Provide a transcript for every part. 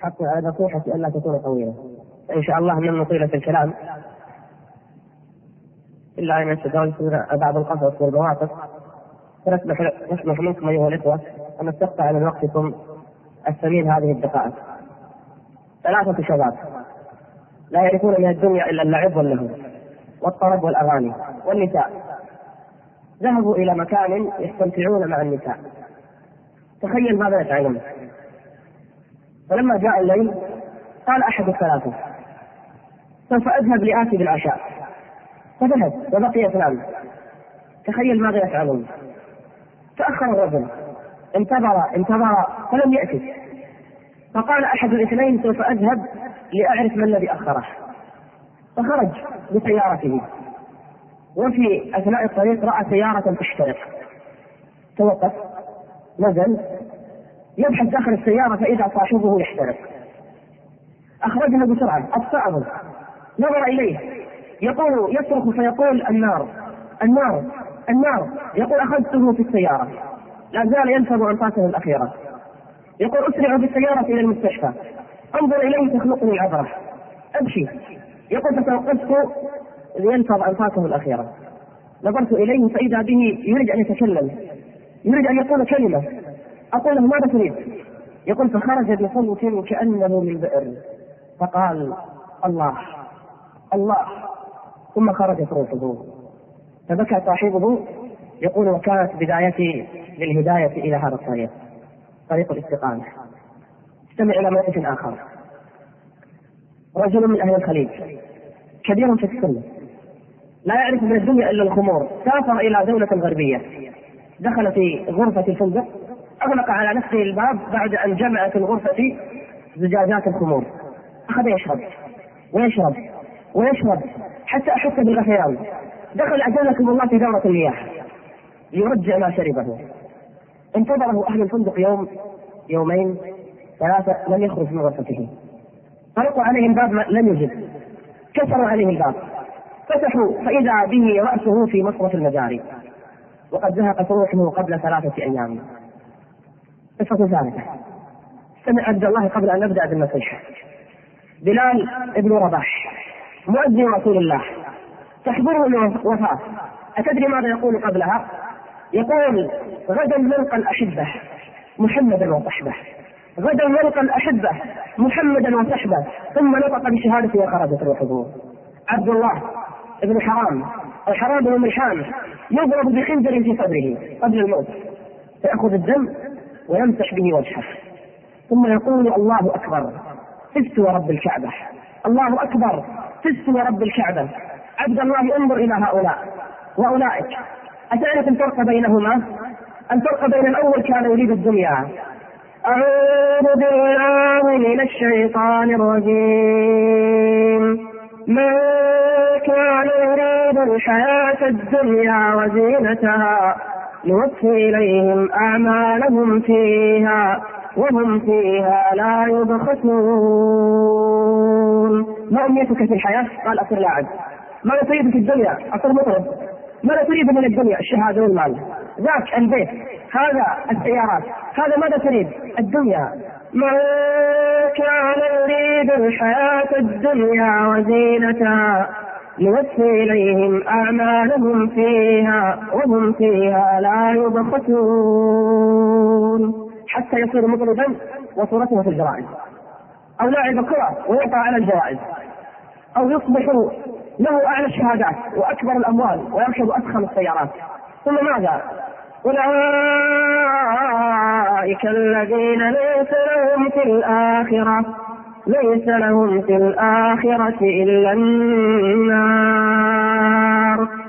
حتى على نصيحتي ألا تكون طويلة. إن شاء الله من طيلة الكلام. إلا أن يتجاوز بعض القصص والمواقف فنسمح نسمح منكم أيها الإخوة أن نستقطع من وقتكم الثمين هذه الدقائق. ثلاثة شباب لا يعرفون من الدنيا إلا اللعب واللهو والطرب والأغاني والنساء. ذهبوا إلى مكان يستمتعون مع النساء. تخيل ماذا يفعلون. فلما جاء الليل قال أحد الثلاثة سوف أذهب لآتي بالعشاء فذهب وبقي اثنان تخيل ماذا يفعلون. تأخر الرجل. انتظر انتظر فلم يأتي. فقال أحد الاثنين سوف أذهب لأعرف ما الذي أخره. فخرج بسيارته. وفي أثناء الطريق رأى سيارة تحترق توقف نزل يبحث داخل السيارة فإذا صاحبه يحترق. أخرجها بسرعة أطفأه نظر إليه. يقول يصرخ فيقول النار النار النار. يقول أخذته في السيارة. لا زال ينفض أنفاسه الأخيرة. يقول أسرع بالسيارة إلى المستشفى. أنظر إليه تخلقني العبرة أمشي. يقول فتوقفت لينفض أنفاسه الأخيرة. نظرت إليه فإذا به يريد أن يتكلم. يريد أن يقول كلمة. أقول له ماذا تريد؟ يقول فخرج بصوت كأنه من بئر. فقال الله الله. ثم خرجت روحه فبكى صاحبه يقول وكانت بدايتي للهداية إلى هذا الطريق طريق الاستقامة. استمع إلى موقف آخر. رجل من أهل الخليج كبير في السن لا يعرف من الدنيا إلا الخمور سافر إلى دولة غربية دخل في غرفة الفندق أغلق على نفسه الباب بعد أن جمع في الغرفة زجاجات الخمور. أخذ يشرب ويشرب ويشرب حتى أحس بالغثيان. دخل أجلكم الله في دورة المياه. ليرجع ما شربه. انتظره أهل الفندق يوم يومين ثلاثة لم يخرج من غرفته. طرقوا عليه الباب لم يجب كسروا عليه الباب. فتحوا فإذا به رأسه في مصرف المجاري. وقد زهقت روحه قبل ثلاثة أيام. قصة ثالثة استمع عبد الله قبل أن نبدأ بالنصيحة بلال ابن رباح مؤذن رسول الله. تحضره الوفاة أتدري ماذا يقول قبلها؟ يقول غدا نلقى الأحبة محمدا وصحبه. غدا نلقى الأحبة محمدا وصحبه. ثم نطق بشهادته وخرجت روحه عبد الله ابن حرام أو حرام بن ملحان يضرب بخنجر في صدره قبل الموت. فيأخذ الدم ويمسح به وجهه. ثم يقول الله أكبر فزت ورب الكعبة. الله أكبر فزت ورب الكعبة. عبد الله انظر إلى هؤلاء وأولئك. أتعرف الفرق بينهما؟ الفرق بين الأول كان يريد الدنيا. أعوذ بالله من الشيطان الرجيم. من كان يريد الحياة الدنيا وزينتها نوفي إليهم أعمالهم فيها وهم فيها لا يبخسون ما أمنيتك في الحياة؟ قال أصير لاعب ماذا تريد في الدنيا؟ أصير مطرب ماذا تريد من الدنيا؟ الشهادة والمال ذاك البيت هذا السيارات هذا ماذا تريد؟ الدنيا من كان يريد الحياة الدنيا وزينتها نوفي إليهم أعمالهم فيها وهم فيها لا يبخسون. حتى يصير مطربا وصورته في الجرائد. أو لاعب كرة ويعطى على الجوائز أو يصبح له أعلى الشهادات وأكبر الأموال ويركب أفخم السيارات. ثم ماذا؟ أولئك الذين ليس لهم في الآخرة. ليس لهم في الآخرة إلا النار.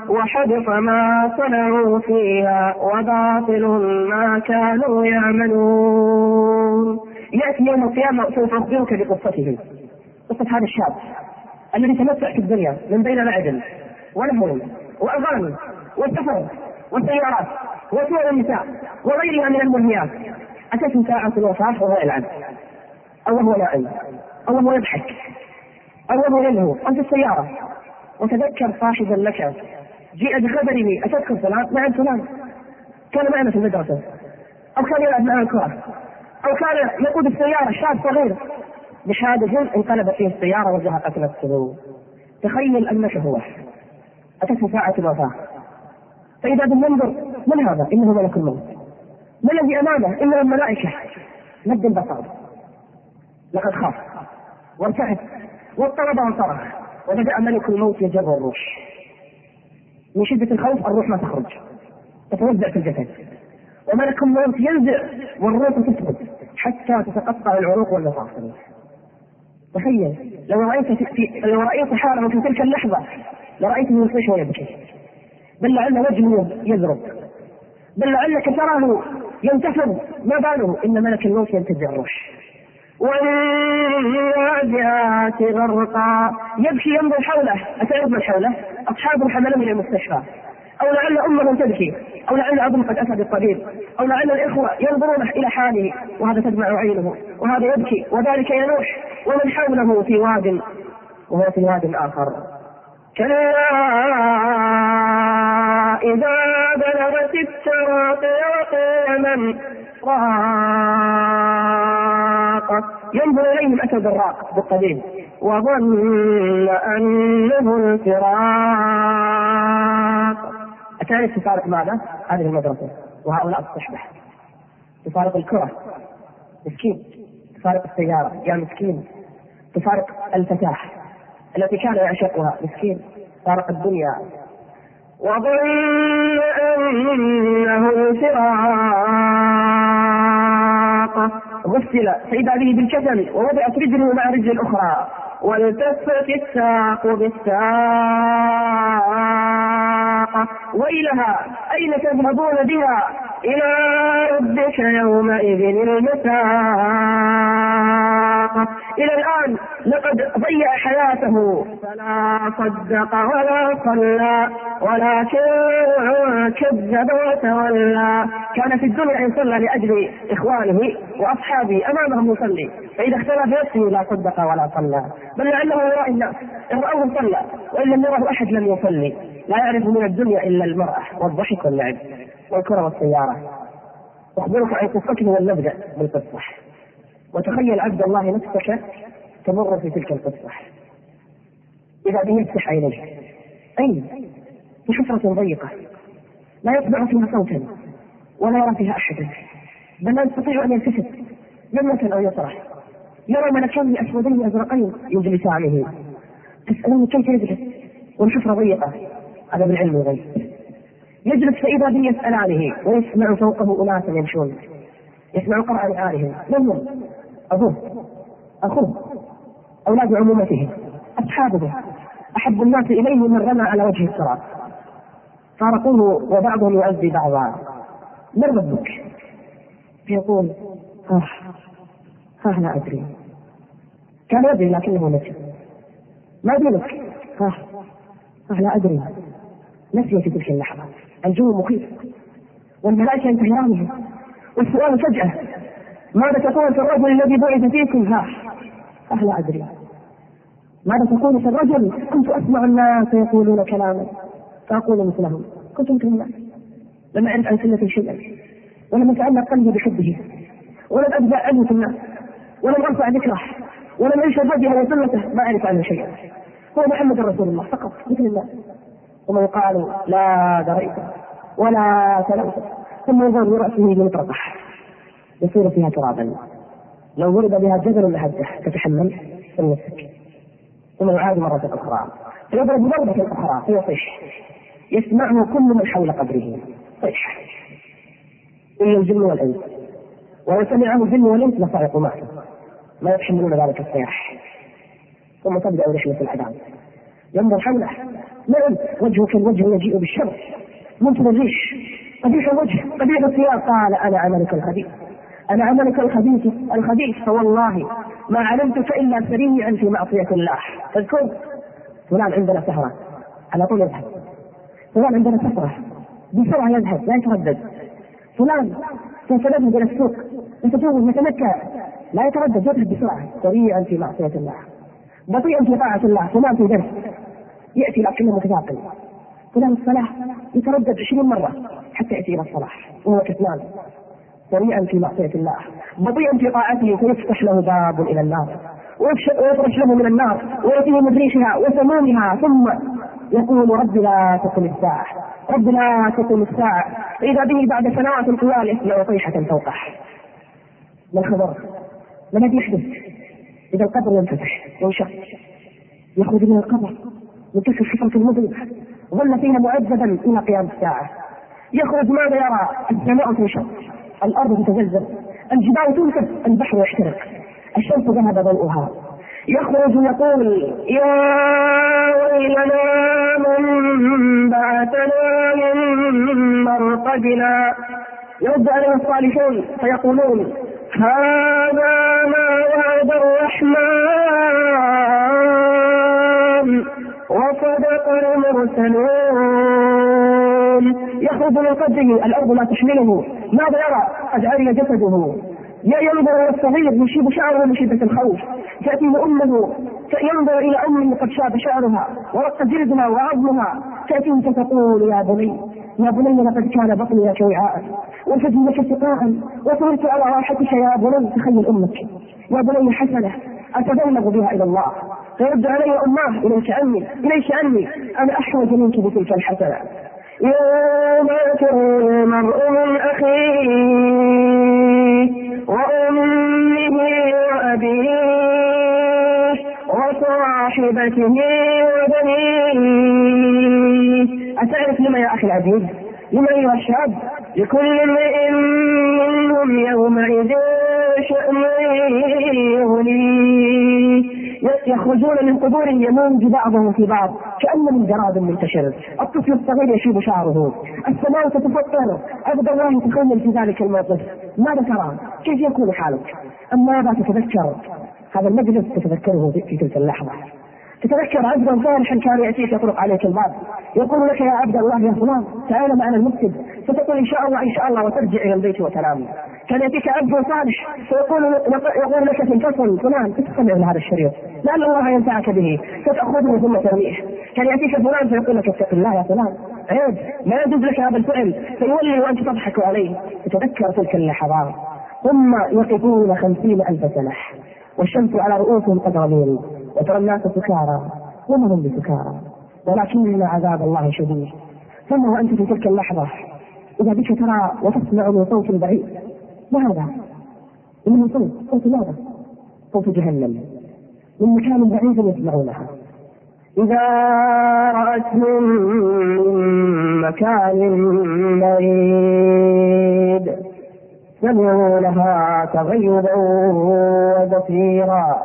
وحبط ما صنعوا فيها وباطل ما كانوا يعملون. يأتي يوم القيامة سوف أخبرك بقصته قصة هذا الشاب الذي تمتع في الدنيا من بين لعب ولهو وأغاني وسفر وسيارات وصور النساء وغيرها من الملهيات أتته ساعة الوفاة وهو يلعب أو وهو نائم أو وهو يضحك. أو وهو يلهو. أو في السيارة. وتذكر صاحبا لك. جيء بخبره. أتذكر فلان؟ نعم فلان. كان معنا في المدرسة. أو كان يلعب معنا الكرة أو كان يقود السيارة. شاب صغير. بحادث انقلبت فيه السيارة وزهقت نفسه تخيل أنك هو. أتته ساعة الوفاة. فإذا بالمنظر من هذا؟ إنه ملك الموت. ما الذي أمامه؟ إنه الملائكة. مد البصر. لقد خاف وارتعد واضطرب وانصرخ وبدأ ملك الموت يجر الروح. من شدة الخوف الروح ما تخرج تتوزع في الجسد. وملك الموت ينزع والروح تثبت حتى تتقطع العروق والمفاصل. تخيل لو رأيت في لو رأيت حاله في تلك اللحظة لرأيته يصيح ويبكي. بل لعل وجهه يزرق. بل لعلك تراه ينتفض. ما باله؟ إن ملك الموت ينتزع الروح. والنازعات غرقا. يبكي ينظر حوله. أتعرف من حوله؟ أصحابه حملوه إلى المستشفى. أو لعل أمه تبكي. أو لعل أبوه قد أتى بالطبيب أو لعل الإخوة ينظرون إلى حاله. وهذا تدمع عينه. وهذا يبكي. وذلك ينوح. ومن حوله في واد. وهو في واد آخر. كلا إذا بلغت التراقي وقيل من راق ينظر إليهم أتى بالراق بالطبيب وظن أنه الفراق. الثالث تفارق ماذا؟ هذه المدرسة وهؤلاء الصحبة. تفارق الكرة مسكين. تفارق السيارة يا مسكين. تفارق الفتاة التي كان يعشقها مسكين فارق الدنيا. وظن أنه الفراق غسل فإذا به بالكفن ووضعت رجله مع رجل الأخرى والتفت الساق بالساق. ويلها أين تذهبون بها؟ إلى ربك يومئذ المساق. إلى الآن لقد ضيع حياته. فلا صدق ولا صلى ولكن كذب وتولى. كان في الدنيا إن صلى لأجل إخوانه وأصحابه. أمامهم يصلي. فإذا اختلف نفسه لا صدق ولا صلى. بل لعله يرى الناس إن رأوه صلى وإن لم يره أحد لم يصلي. لا يعرف من الدنيا إلا المرأة والضحك واللعب والكرة والسيارة. أخبرك عن قصته ونبدأ بالقصة وتخيل عبد الله نفسك تمر في تلك القصة إذا به يفتح عينيه. أين؟ في حفرة ضيقة. لا يسمع فيها صوتا ولا يرى فيها أحدا. بل لا يستطيع أن يلتفت يمنة أو يسرح يرى ملكين أسودين أزرقين يجلسانه تسألون كيف يجلس؟ والحفرة ضيقة. هذا بالعلم الغيب يجلس فإذا به يسألانه ويسمع فوقه أناسا يمشون. يسمع قرع نعالهم من هم؟ أبوه. أخوه. أولاد عمومته. أصحابه. أحب الناس إليه من رمى على وجه الصراط. فارقوه وبعضهم يؤذي بعضا. من ربك؟ فيقول آه آه لا أدري. كان يدري لكنه نسي. ما دينك؟ آه آه لا أدري. نسي في تلك اللحظة. الجو مخيف. والملائكة ينتهرانه والسؤال فجأة. ماذا تقول في الرجل الذي بعث فيكم؟ ها أه لا أدري. ماذا تقول في الرجل؟ كنت أسمع الناس يقولون كلاما. فأقول مثلهم. كنت مثل الناس. لم أعرف عن سنة شيئا. ولم يتعلق قلبي بحبه. ولم أبدأ عنه في الناس. ولم أرفع ذكره. ولم أنشر وجهه وسنته. ما أعرف عنه شيئا. هو محمد رسول الله فقط مثل الناس. ثم يقال لا دريت ولا تلوت ثم يظهر برأسه بمطرقة يصير فيها ترابا. لو ضرب بها جبل لهده تتحمل ثم يسك ثم يعاد مرة أخرى. فيضرب ضربة أخرى فيصيح يسمعه كل من حول قبره. صيح. إلا الجن والإنس. ولو سمعه الجن والإنس لصعقوا معه ما يتحملون ذلك الصياح. ثم تبدأ رحلة العذاب ينظر حوله. نعم وجهه كالوجه يجيء بالشر منتظر الريش قبيح الوجه قبيح الثياب قال أنا عملك الخبيث. أنا عملك الخبيث الخبيث. فوالله ما علمتك الا سريعا في معصية الله. تذكر فلان عندنا سهرة. على طول يذهب. فلان عندنا سهره بسرعة يذهب لا يتردد. فلان سوف نذهب إلى السوق. نتزوج نتمتع لا يتردد يذهب بسرعة. سريعا في معصية الله. بطيئا في طاعة الله. فلان في درس. يأتي لكنه متثاقل فلان الصلاة يتردد عشرين مرة حتى يأتي إلى الصلاة. وهو كسلان. سريعا في معصية الله. بطيئا في طاعته فيفتح له باب إلى النار. ويفرش له من النار. ويأتيه من ريحها وسمومها ثم يقول رب لا تقم الساعة. رب لا تقم الساعة. فإذا به بعد سنوات طوال يسمع صيحة فوقه. ما الخبر؟ ما الذي يحدث؟ إذا القبر ينفتح. وانشق يخرج من القبر. من تلك الحفرة المظلمة ظل فيها معذبا إلى قيام الساعة. يخرج ماذا يرى؟ السماء تنشق. الأرض تتزلزل. الجبال تنكب البحر يحترق. الشمس ذهب ضوءها. يخرج يقول يا ويلنا من بعثنا من مرقدنا. يرد عليه الصالحون فيقولون هذا ما وعد الرحمن. وصدق المرسلون. يخرج من قدره الأرض لا تحمله. ماذا يرى؟ قد عري جسده ينظر إلى الصغير يشيب شعره من شدة الخوف. تاتيه أمه. ينظر إلى أمه قد شاب شعرها ورق جلدها وعظمها. تاتيه فتقول يا بني يا بني لقد كان بطني لك وعاء وفدي لك سقاء وصرت على راحتك يا بني تخيل أمك. يا بني حسنة. اتبلغ بها إلى الله. فيرد علي اماه إليك عني إليك عني. أنا أحوج منك بتلك الحسنة. يوم يفر المرء من أخيه وأمه وأبيه وصاحبته وبنيه. أتعرف لما يا أخي العزيز؟ لما ايها الشاب لكل امرئ منهم يومئذ شأن يغنيه يخرجون من قبورهم يموج بعضهم في بعض كأن من جراد منتشر. الطفل الصغير يشيب شعره. السماء تتفطر. عبد الله تخيل في ذلك الموقف. ماذا ترى؟ كيف يكون حالك؟ أما ماذا تتذكر؟ هذا المجلس تتذكره في تلك اللحظة. تتذكر عبدا صالحا كان يأتيك يطرق عليك الباب. يقول لك يا عبد الله يا فلان تعال معنا المسجد فتقول إن شاء الله إن شاء الله وترجع إلى البيت وتنام. كان يأتيك عبد صالح فيقول يقول لك في الفصل فلان استمع لهذا الشريط. لعل الله ينفعك به فتأخذه ثم ترميه. كان يأتيك فلان فيقول لك اتق الله يا فلان. عيب ما يجوز لك هذا الفعل. فيولي وأنت تضحك عليه. تتذكر تلك اللحظات. ثم يقفون خمسين ألف سنة والشمس على رؤوسهم قد رميل وترى الناس سكارى وما هم بسكارى ولكن عذاب الله شديد. ثم وأنت في تلك اللحظة إذا بك ترى وتسمع من صوت بعيد. ما هذا؟ انه صوت صوت ماذا؟ صوت جهنم. من مكان بعيد يسمعونها. إذا رأتهم من مكان بعيد سمعوا لها تغيظا وزفيرا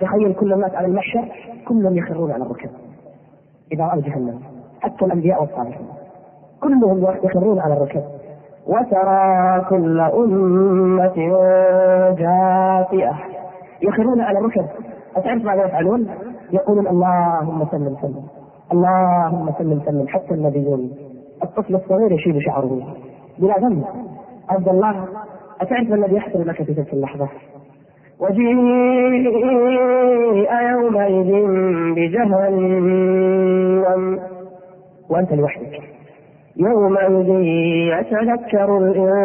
تخيل كل الناس على المحشر كلهم يخرون على الركب إذا رأوا جهنم. حتى الأنبياء والصالحين كلهم يخرون على الركب. وترى كل أمة جاثية. يخرون على الركب. أتعرف ماذا يفعلون؟ يقولون اللهم سلم سلم اللهم سلم سلم حتى النبيون. الطفل الصغير يشيل شعره. بلا ذنب. عبد الله أتعرف الذي يحصل لك في تلك اللحظة؟ وجيء يومئذ بجهنم وأنت لوحدك. يومئذ يتذكر الإنسان.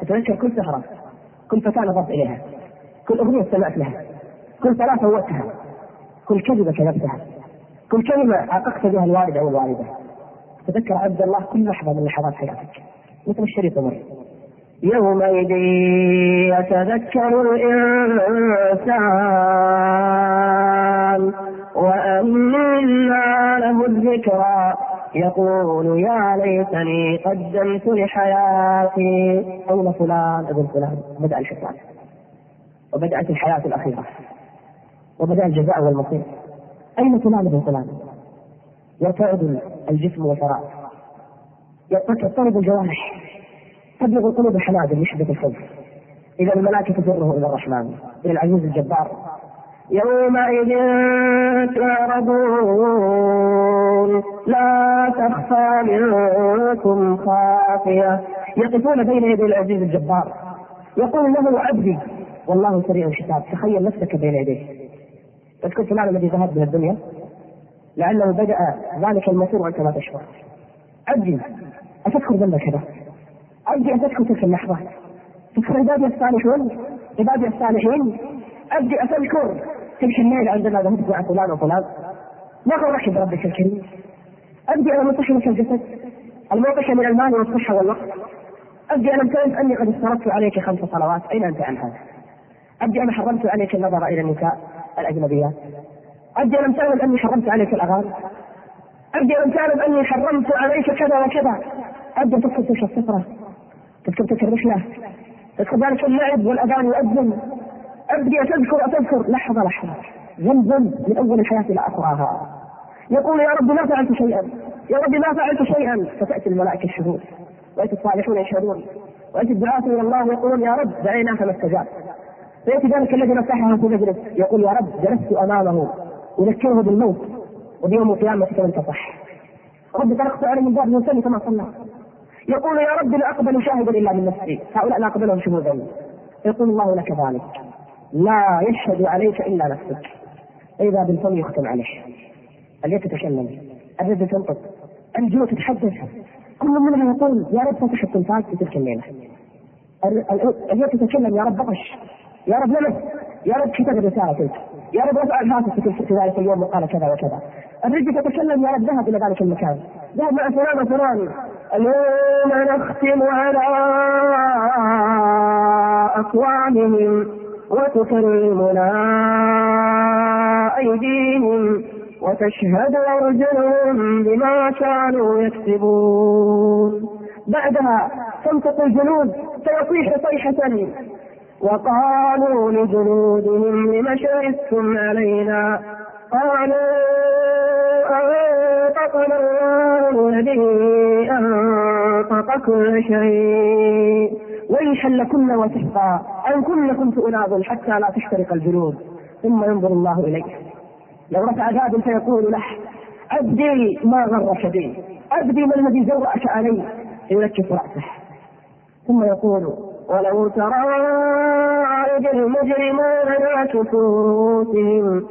تتذكر كل سهرة كل فتاة نظرت إليها كل أغنية استمعت لها كل صلاة فوتها كل كذبة كذبتها كل كلمة عاققت بها الوالد أو الوالدة. تذكر عبد الله كل لحظة من لحظات حياتك. مثل الشريط مر يومئذ يتذكر الإنسان. وأنى له الذكرى يقول يا ليتني قدمت لحياتي. أين فلان ابن فلان بدأ الحساب وبدأت الحياة الأخيرة. وبدأ الجزاء والمصير. أين فلان ابن فلان؟ يرتعد الجسم والفراغ. يضطرب الجوارح. تبلغ القلوب الحناجر من شدة الخوف إذا الملائكة تجره إلى الرحمن إلى العزيز الجبار. يومئذ تعرضون لا تخفى منكم خافية. يقفون بين يدي العزيز الجبار. يقول له عبدي والله سريع الحساب تخيل نفسك بين يديه. تذكر فلان الذي ذهب من الدنيا؟ لعله بدأ ذلك المسير وأنت لا تشعر. عبدي أتذكر ذنبك هذا؟ عندي أن تدخل تلك اللحظة. تذكر عبادي الصالحون عبادي الصالحين. ابدي اتذكر تلك الليلة عندما ذهبت مع فلان وفلان. ما غرك بربك الكريم؟ ابدي أنا مطحنك الجسد. الموقف من المال والصحة والوقت. ابدي الم تعرف أني قد افترضت عليك خمس صلوات. أين أنت عن هذا؟ ابدي أنا حرمت عليك النظر إلى النساء الأجنبيات. ابدي الم تعلم أني حرمت عليك الأغاني. ابدي الم تعلم أني حرمت عليك كذا وكذا. ابدي تذكر تلك السفره تذكر تلك الرحله تذكر ذلك اللعب والاغاني يؤذن أبدي تذكر أتذكر. لحظه لحظة. ذنب من أول الحياة إلى آخرها. يقول يا رب ما فعلت شيئا. يا رب ما فعلت شيئا. فتأتي الملائكة الشهود ويأتي الصالحون يشهدون. ويأتي الدعاة إلى الله ويقولون يا رب دعيناك فما استجاب. فيأتي ذلك الذي مسحه في مجلس. يقول يا رب جلست أمامه. أذكره بالموت. وبيوم القيامة كم انتصح رب طرقت عليه من باب يصلي كما صلى يقول يا رب لا أقبل شاهدا إلا من نفسي. هؤلاء لا أقبلهم شهودا يقول الله لك ذلك. لا يشهد عليك إلا نفسك. فإذا بالفم يختم عليه اليد تتكلم اليد تنطق. الجوع تتحدث. كل منها يقول يا رب فتح التلفاز في تلك الليلة. اليد تتكلم يا رب بطش. يا رب لمس. يا رب كتب الرسالة تلك. يا رب رفع الهاتف في ذلك اليوم وقال كذا وكذا. الرجل تتكلم يا رب ذهب إلى ذلك المكان. ذهب مع فلان وفلان. اليوم نختم على أقوامهم وتكلمنا أيديهم وتشهد أرجلهم بما كانوا يكسبون. بعدها تنطق الجنود فيصيح صيحة وقالوا لجنودهم لم شهدتم علينا؟ قالوا أنطقنا الله الذي أنطق كل شيء. ويحا لكن وسحقا عنكن كنت حتى لا تحترق الجلود. ثم ينظر الله إليه لو رفع باب فيقول له عبدي ما غرك بي عبدي ما الذي جرأك علي فينكس رأسه. ثم يقول ولو ترى عيد المجرمون ناكسوا رؤوسهم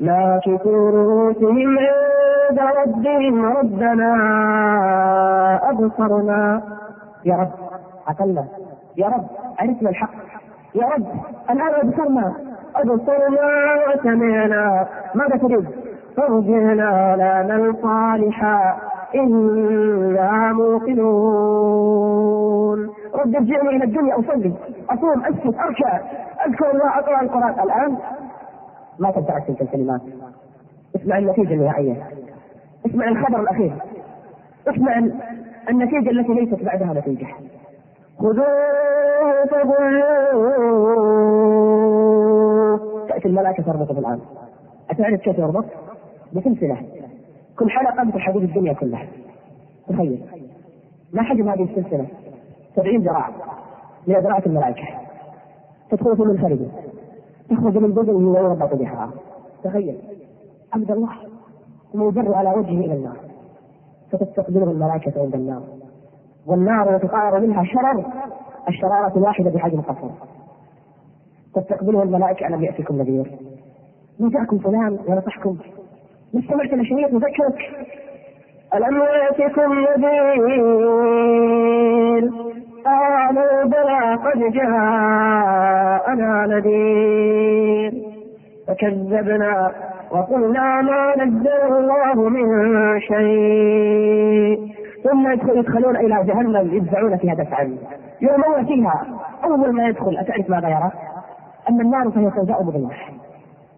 ناكسوا رؤوسهم ربهم ربنا أبصرنا. يا رب عقلنا يا رب عرفنا الحق. يا رب الآن أبصرنا. أبصرنا وسمعنا. ماذا تريد؟ فارجعنا لنا صالحا. إنا موقنون. رب ارجعني إلى الدنيا أصلي. أصوم أسجد أركع. أذكر الله أقرأ القرآن. الآن ما تدعك تلك الكلمات. اسمع النتيجة النهائية. اسمع الخبر الأخير. اسمع النتيجة التي ليست بعدها نتيجة. خذوه فغلوه تأتي الملائكة تربط بالآن أتعرف كيف يربط؟ بسلسلة. كل حلقة مثل الدنيا كلها. تخيل. ما حجم هذه السلسلة؟ 70 ذراع من ذراعة الملائكة. تدخل في منفرده تخرج من بدنه ويربط بها. تخيل. عبد الله. ويجر على وجهه إلى النار. فتستقبله الملائكة عند النار. والنار يتقارب منها شرر الشرارة الواحدة بحجم قصر. تستقبله الملائكة ألم يأتكم نذير؟ جاءكم فلان ونصحكم. ما استمعت إلى شيء يذكرك ألم يأتكم نذير؟ قالوا بلى قد جاءنا نذير. فكذبنا وقلنا ما نزل الله من شيء. ثم يدخلون إلى جهنم يدفعون فيها دفعا. يرمون فيها. أول ما يدخل أتعرف ماذا يرى؟ أن النار فهي سوداء مظلمه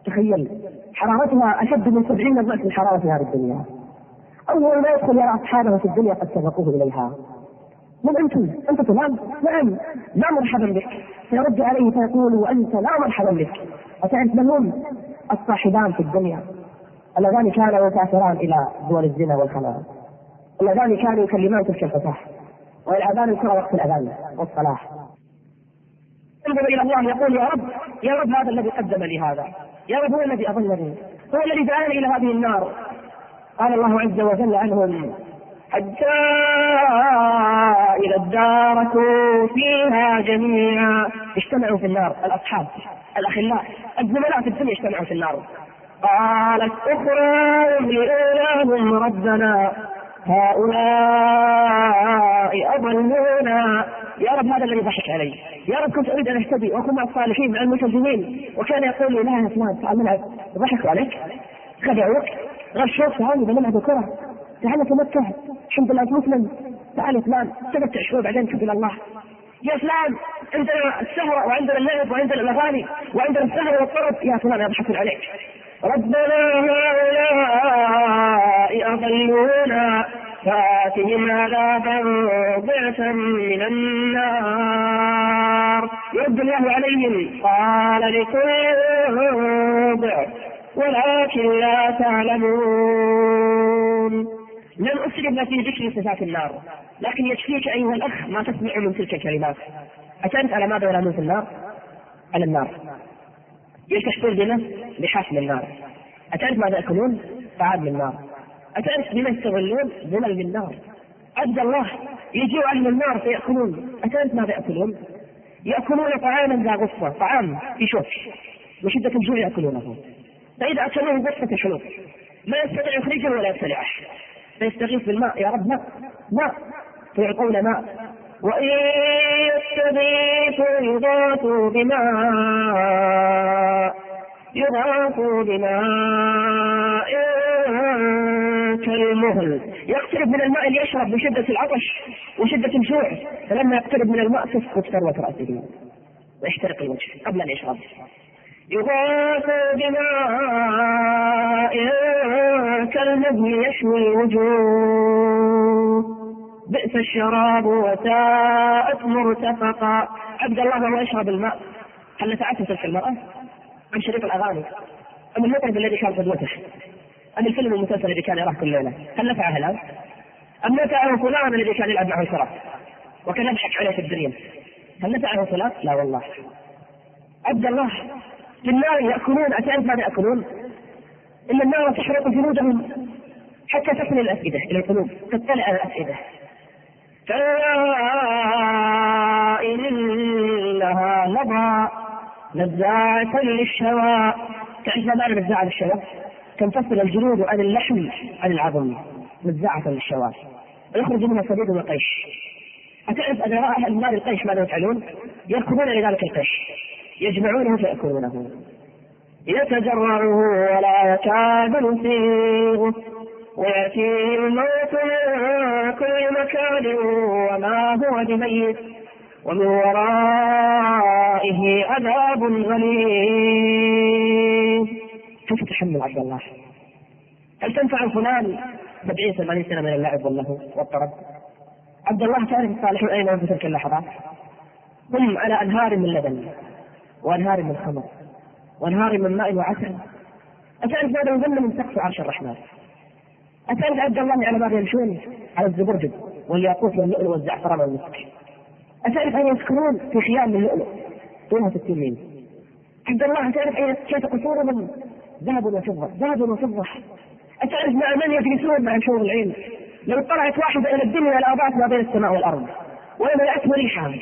تخيل حرارتها أشد من سبعين ضعف من حراره هذه الدنيا. أول ما يدخل يرى أصحابه في الدنيا قد سبقوه إليها. من أنتم؟ أنت فلان؟ نعم. لا مرحبا بك. فيرد عليه فيقول وأنت لا مرحبا بك. أتعرف من هم؟ الصاحبان في الدنيا. اللذان كانا يسافران إلى دول الزنا والخمار. اللذان كانوا يكلمان تلك الفتاة. والأذان الكرة وقت الأذان والصلاة. ينظر إلى الله يقول يا رب يا رب هذا الذي قدم لي هذا. يا رب هو الذي أضلني هو الذي دعاني إلى هذه النار. قال الله عز وجل عنهم حتى إذا اداركوا فيها جميعا. اجتمعوا في النار الأصحاب. الأخلاء الزملاء في الدنيا اجتمعوا في النار. قالت أخراهم لأولاهم ربنا. هؤلاء أضلونا. يا رب هذا الذي ضحك علي. يا رب كنت أريد أن أهتدي وأكون مع الصالحين مع الملتزمين. وكان يقول لي لا يا فلان تعال نلعب. ضحكوا عليك. خدعوك غشوك تعال نلعب كرة. تعال نتمتع الحمد لله مسلم. تعال فلان تمتع شوي بعدين تب إلى الله يا فلان عندنا السهرة وعندنا اللعب وعندنا الأغاني وعندنا السهرة والطرب. يا فلان يضحكون عليك. ربنا هؤلاء أضلونا فآتهم عذابا ضعفا من النار. يرد الله عليهم قال لكل ضعف ولكن لا تعلمون. لم أسرب في ذكر صفات النار لكن يكفيك أيها الأخ ما تسمع من تلك الكلمات. أتنت على ماذا ينامون في النار؟ على النار يلتحفون بما؟ بحاكم النار أتعرف ماذا يأكلون؟ طعام النار أتعرف بما يستغلون؟ ظلل من النار عبد الله يجيء أهل النار فيأكلون أتعرف ماذا يأكلون؟ يأكلون طعاما ذا غصة طعام في شوك وشدة الجوع يأكلونه فإذا أكلوه غصة شلوك ما يستطيع يخرجه ولا يبتلعه فيستغيث بالماء يا رب ماء ماء فيعطون ماء وإن يستغيثوا يغاثوا بماء يغاثوا بماء كالمهل. يقترب من الماء ليشرب من شدة العطش وشدة الجوع فلما يقترب من الماء تسقط ثروة رأسه ويحترق الوجه قبل أن يشرب. يغاث بماء كالمهل يشوي الوجوه. بئس الشراب وساءت مرتفقا عبد الله وهو يشرب الماء هل نفعته تلك المرأة؟ أم شريط الأغاني؟ أم المطرب الذي كان قدوته؟ أم الفيلم المسلسل الذي كان يراه كل ليلة؟ هل نفعه الآن؟ أم نفعه فلان الذي كان يلعب معه الكرة وكان يضحك عليه في الدنيا؟ هل نفعه فلان؟ لا والله عبد الله في النار يأكلون أتعرف ماذا يأكلون؟ إن النار تحرق جنودهم حتى تصل الأفئدة إلى القلوب تطلع على الأفئدة كلا إنها لظى نزاعة للشوى. تعرف معنى نزاعة للشوى؟ تنفصل الجلود عن اللحم عن العظم. نزاعة للشوى. يخرج منها صديد وقيش أتعرف أن أهل القيش ماذا يفعلون؟ يركضون إلى ذلك القيش. يجمعونه فيأكلونه. يتجرعه ولا يكاد يسيغه ويأتيه الموت من كل مكان وما هو بميت ومن ورائه عذاب غليظ كيف تحمل عبد الله؟ هل تنفع فلان سبعين ثمانين سنة من اللعب واللهو والطرب؟ عبد الله تعرف الصالحون أين هم في تلك اللحظات؟ هم على أنهار من لبن وأنهار من خمر وأنهار من ماء وعسل أتعرف ماذا يظن من سقف عرش الرحمن أتعرف عبد الله على ماذا يمشون؟ على الزبرجد والياقوت واللؤلؤ والزعفران والمسك. أتعرف أين يسكنون؟ في خيام من لؤلؤ طولها 60 ميل. عبد الله تعرف أين كيف قصورهم؟ ذهب وفضة، ذهب وفضة. أتعرف مع من يجلسون مع شور العين؟ لو طلعت واحدة إلى الدنيا لأضاءت ما بين السماء والأرض. ولما يأتي ريحها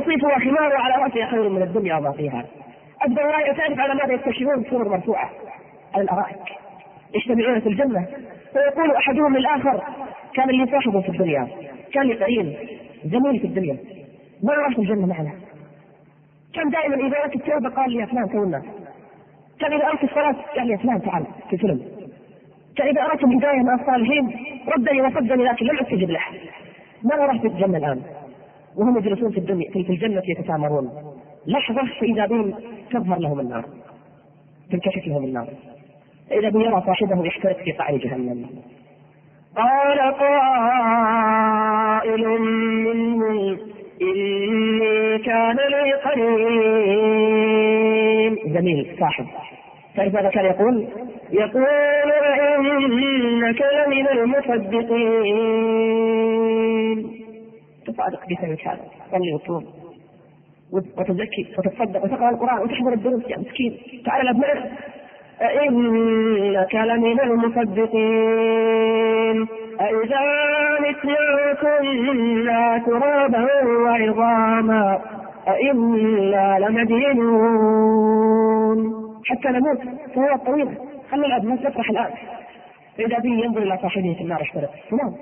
نصيفها خمار على رأسها خير من الدنيا وما فيها. عبد الله تعرف على ماذا يكتشفون صور مرفوعة على الأرائك. يجتمعون في الجنة فيقول أحدهم للاخر كان لي صاحب في الدنيا كان لي قرين زميل في الدنيا ما رحت الجنة معنا. كان دائما إذا اردت التوبه قال لي يا فلان تونا كان إذا اردت الصلاة قال لي يا فلان تعال في فيلم كان إذا اردت الهدايه مع الصالحين ردني وصدني لكن لم أستجب له. ما رحت الجنة الآن. وهم يجلسون في الدنيا في الجنة يتسامرون. لحظة فاذا بهم تظهر لهم النار تنكشف لهم النار. فإذا به يرى صاحبه يحترق في قعر جهنم. قال قائل منهم إني كان لي قرين. زميل صاحب. تعرف ماذا كان يقول؟ يقول إنك لمن المصدقين. تصادق بسببك هذا صلي وصوم وتزكي وتتصدق وتقرأ القرآن وتحضر الدروس يا مسكين. تعال الابناء أئنك لمن المصدقين. أئذا متنا كنا ترابا وعظاما أئنا لمدينون. حتى نموت. فهو الطويل خلي الأبناء تفرح الآن. فإذا به ينظر إلى صاحبه في النار اشترك تمام.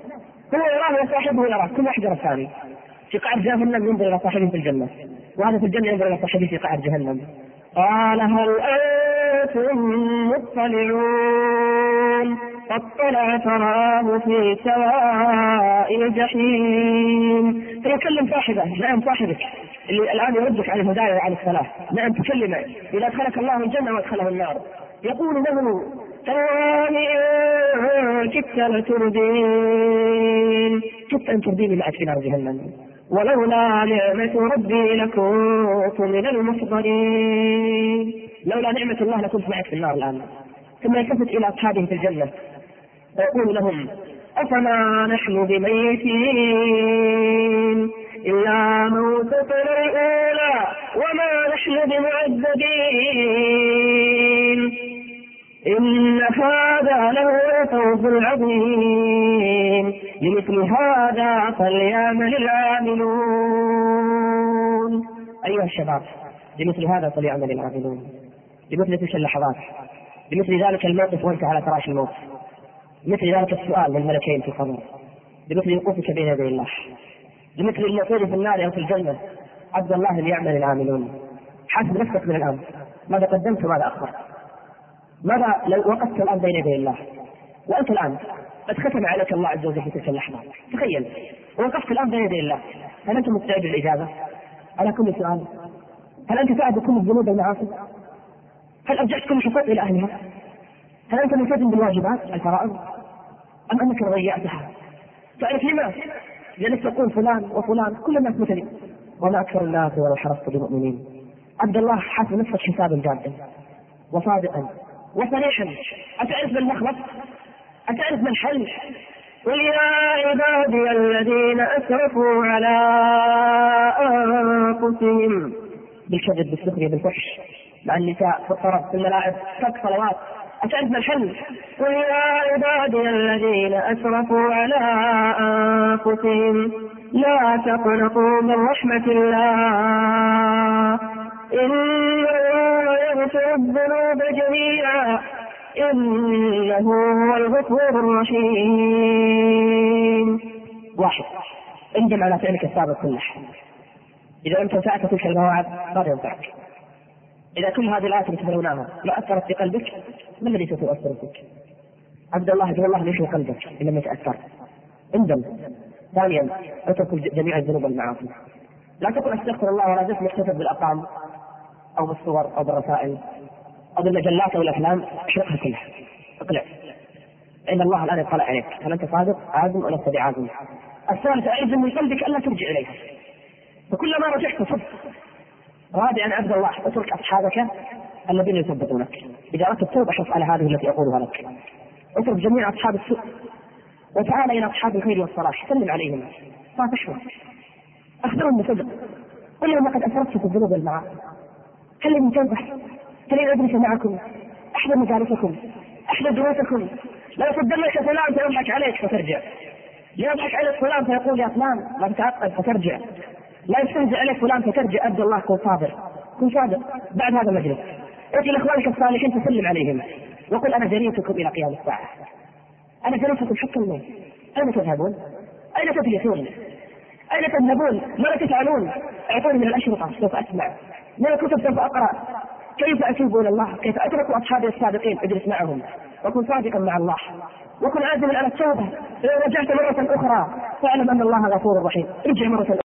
هو يراه وصاحبه يراه كل واحد يرى الثاني. في قعر جهنم ينظر إلى صاحبه في الجنة. وهذا في الجنة ينظر إلى صاحبه في قعر جهنم. قال هل أنتم مطلعون فاطلع فراه في سواء الجحيم فيكلم صاحبه نعم صاحبك اللي الآن يردك عن الهداية وعن الصلاه نعم تكلمه. إذا ادخلك الله الجنة وأدخله النار. يقول له أن كدت لتردين كدت أن ترديني معك في نار جهنم. ولولا نعمة ربي لكنت من المحضرين. لولا نعمة الله لكنت معك في النار الآن. ثم يلتفت إلى أصحابه في الجنة. فيقول لهم أفما نحن بميتين؟ إلا موتتنا الأولى وما نحن بمعذبين. إن هذا لهو الفوز العظيم. لمثل هذا فليعمل العاملون. أيها الشباب لمثل هذا فليعمل العاملون. لمثل تلك اللحظات لمثل ذلك الموقف وانت على فراش الموت مثل ذلك السؤال للملكين في القبر. لمثل وقوفك بين يدي الله. لمثل الموقوف في النار أو في الجنة. عبد الله ليعمل العاملون. حاسب نفسك من الان ماذا قدمت وماذا اخرت ماذا لو وقفت الآن بين يدي الله؟ وأنت الآن قد ختم عليك الله عز وجل في تلك اللحظة. تخيل. وقفت الآن بين يدي الله. هل أنت مستعد للإجابة؟ على كل سؤال. هل أنت تعد كل الذنوب والمعاصي؟ هل ارجعت كل حقوق إلى أهلها؟ هل أنت ملتزم بالواجبات الفرائض؟ أم أنك ضيعتها تعرف لما؟ لانك تقول فلان وفلان كل الناس مثلي. وما أكثر الناس ولو حرصت بمؤمنين. عبد الله حاسب نفسك حسابا جادا وصادقا. وصريحا. أتعرف من مخلص؟ أتعرف من حل؟ قل يا عبادي الذين أسرفوا على أنفسهم. بالكذب بالسخرية بالفحش مع النساء في الطرف في الملاعب ترك صلوات. أتعرف من الحل؟ قل يا عبادي الذين أسرفوا على أنفسهم لا تقنطوا من رحمة الله. إن الله يغفر الذنوب جميعا. إنه هو الغفور الرحيم. واحد اندم على فعلك السابق كله إذا لم تنفعك تلك المواعظ ماذا ينفعك؟ إذا كل هذه الآيات اللي تتلوناها ما أثرت في قلبك ما الذي سوف يؤثر فيك؟ عبد الله جل الله يشفي قلبك؟ إن لم يتأثر. اندم ثانيا اترك جميع الذنوب والمعاصي. لا تقل أستغفر الله ولا زلت مكتفى بالارقام أو بالصور أو بالرسائل أو بالمجلات أو الأفلام. احرقها كلها. اقلع. إن الله الآن يطلع عليك. هل أنت صادق؟ عازم ولست بعازم الثالث اعزم من قلبك ألا ترجع إليها. فكلما رجعت صدق. رابعا عبد الله اترك أصحابك الذين يثبتونك إذا أردت التوبة حرص على هذه التي أقولها لك. اترك جميع أصحاب السوء. وتعال إلى أصحاب الخير والصلاح. سلم عليهم. صافحهم أخبرهم بصدق. قل لهم لقد اسرفت في الذنوب والمعاصي. هل من تنصح هل ادرس معكم. أحضر مجالسكم. أحضر دروسكم. لا يصدمك فلان فيضحك عليك فترجع. يضحك عليك فلان فيقول يا فلان لا تتعقد فترجع. لا يستهزئ عليك فلان فترجع ابد الله كن صابر كن صادق بعد هذا المجلس. ائتي لاخوانك الصالحين تسلم عليهم. وقل أنا جريتكم إلى قيام الساعة. أنا جريتكم حتى الموت أين تذهبون؟ أين تفلحون؟ أين تذهبون؟ ماذا تفعلون؟ أعطوني من الأشرطة سوف أسمع. من الكتب سوف أقرأ. كيف اتوب إلى الله؟ كيف أترك اصحابي السابقين أجلس معهم؟ وكن صادقا مع الله. وكن عازما على التوبة. إذا رجعت مرة أخرى فاعلم أن الله غفور رحيم. ارجع مرة